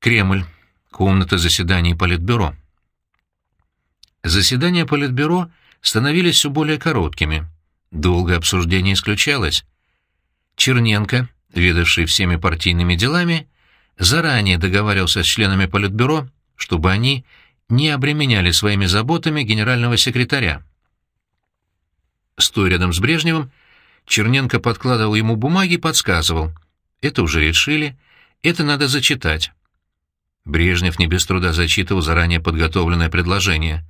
Кремль. Комната заседаний Политбюро. Заседания Политбюро становились все более короткими. Долгое обсуждение исключалось. Черненко, ведавший всеми партийными делами, заранее договаривался с членами Политбюро, чтобы они не обременяли своими заботами генерального секретаря. Стоя рядом с Брежневым, Черненко подкладывал ему бумаги и подсказывал. «Это уже решили, это надо зачитать». Брежнев не без труда зачитывал заранее подготовленное предложение.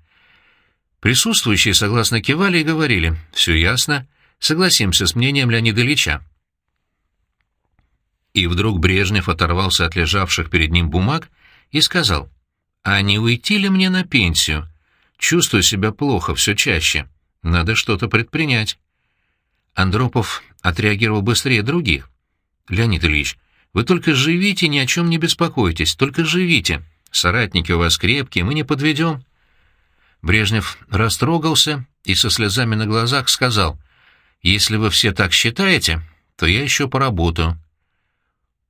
Присутствующие согласно кивали и говорили «все ясно, согласимся с мнением Леонида Ильича». И вдруг Брежнев оторвался от лежавших перед ним бумаг и сказал «А не уйти ли мне на пенсию? Чувствую себя плохо все чаще. Надо что-то предпринять». Андропов отреагировал быстрее других. «Леонид Ильич, вы только живите, ни о чем не беспокойтесь, только живите. Соратники у вас крепкие, мы не подведем». Брежнев растрогался и со слезами на глазах сказал, «Если вы все так считаете, то я еще поработаю».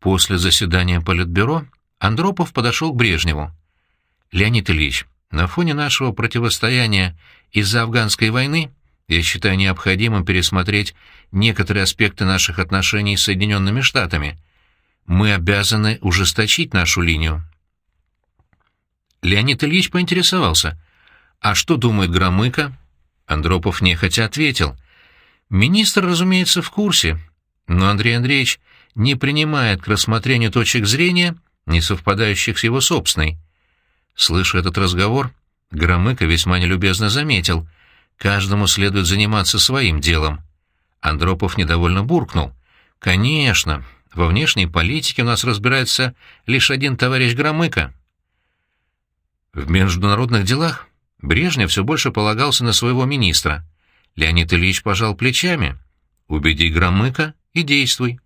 После заседания Политбюро Андропов подошел к Брежневу. «Леонид Ильич, на фоне нашего противостояния из-за афганской войны я считаю необходимым пересмотреть некоторые аспекты наших отношений с Соединенными Штатами. Мы обязаны ужесточить нашу линию». Леонид Ильич поинтересовался — «А что думает Громыко?» Андропов нехотя ответил. «Министр, разумеется, в курсе, но Андрей Андреевич не принимает к рассмотрению точек зрения, не совпадающих с его собственной». Слыша этот разговор, Громыко весьма нелюбезно заметил. «Каждому следует заниматься своим делом». Андропов недовольно буркнул. «Конечно, во внешней политике у нас разбирается лишь один товарищ Громыко». В международных делах Брежнев все больше полагался на своего министра. Леонид Ильич пожал плечами. «Убеди Громыка и действуй».